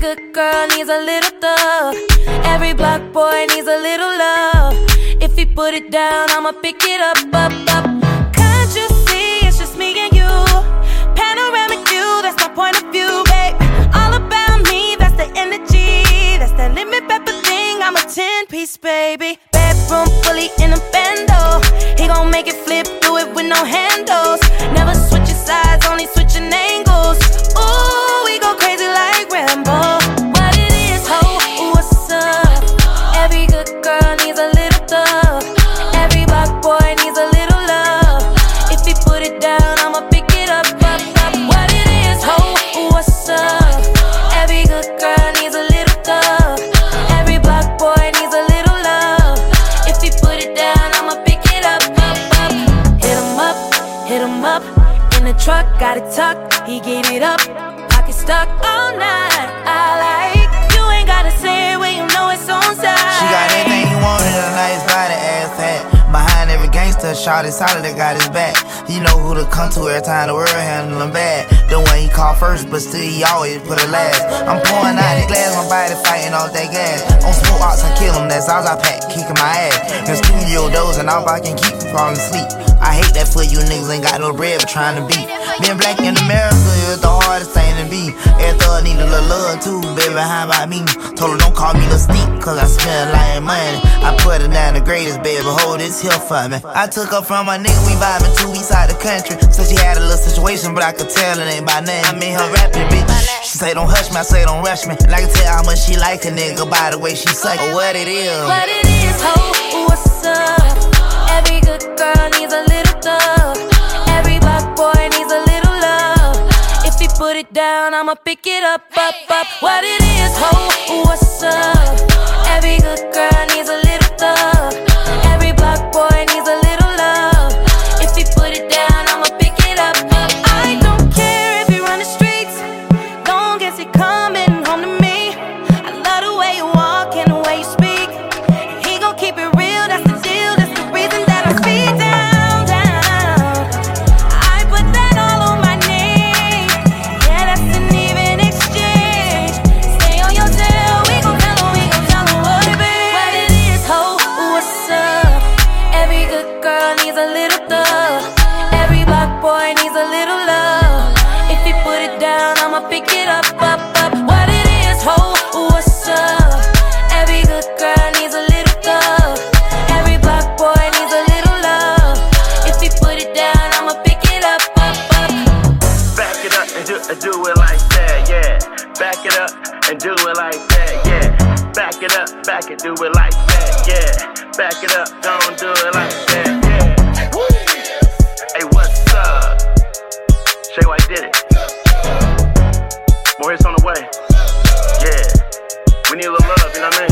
good girl needs a little thug. Every black boy needs a little love. If he put it down, I'ma pick it up, up, up. Can't you see it's just me and you? Panoramic view, that's my point of view, babe. All about me, that's the energy. That's the limit pepper thing. I'm a 10 piece, baby. The truck, got it tucked. He get it up. Pocket stuck all night. I like you ain't gotta say it when you know it's on side. She got everything you want in a nice body, ass hat. Behind every gangster, shot is solid that got his back. You know who to come to every time the world handle him bad. The one he call first, but still he always put it last. I'm pouring out the glass, my body fighting off that gas. On smoke ox, I kill him, that's all I pack, kicking my ass. In studio dozing off, I can keep from falling asleep. I hate that for you niggas ain't got no bread but trying to beat. Being black in America is the hardest thing to be. Every thug need a little love too, baby. How about me? Told her don't call me the sneak, cause I spend a lot of money. I put her down the greatest, baby. Hold this here for me. I took her from my nigga, we vibing two weeks out the country. So she had a little situation, but I could tell it ain't by name. I mean her rapping, bitch. She say don't hush me, I say don't rush me. And I can tell how much she like a nigga by the way she suck. Or what it is. What it is, ho, it down, I'ma pick it up, up, up. What it is, ho, what's up? Every good girl Pick it up, up, up. What it is, ho, what's up? Every good girl needs a little thug. Every black boy needs a little love. If he put it down, I'ma pick it up, up, up. Back it up and do, do it like that, yeah. Back it up and do it like that, yeah. Back it up, back it, do it like that, yeah. Back it up, don't do it like that. need a little love, you know what I mean?